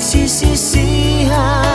嘻嘻嘻呀。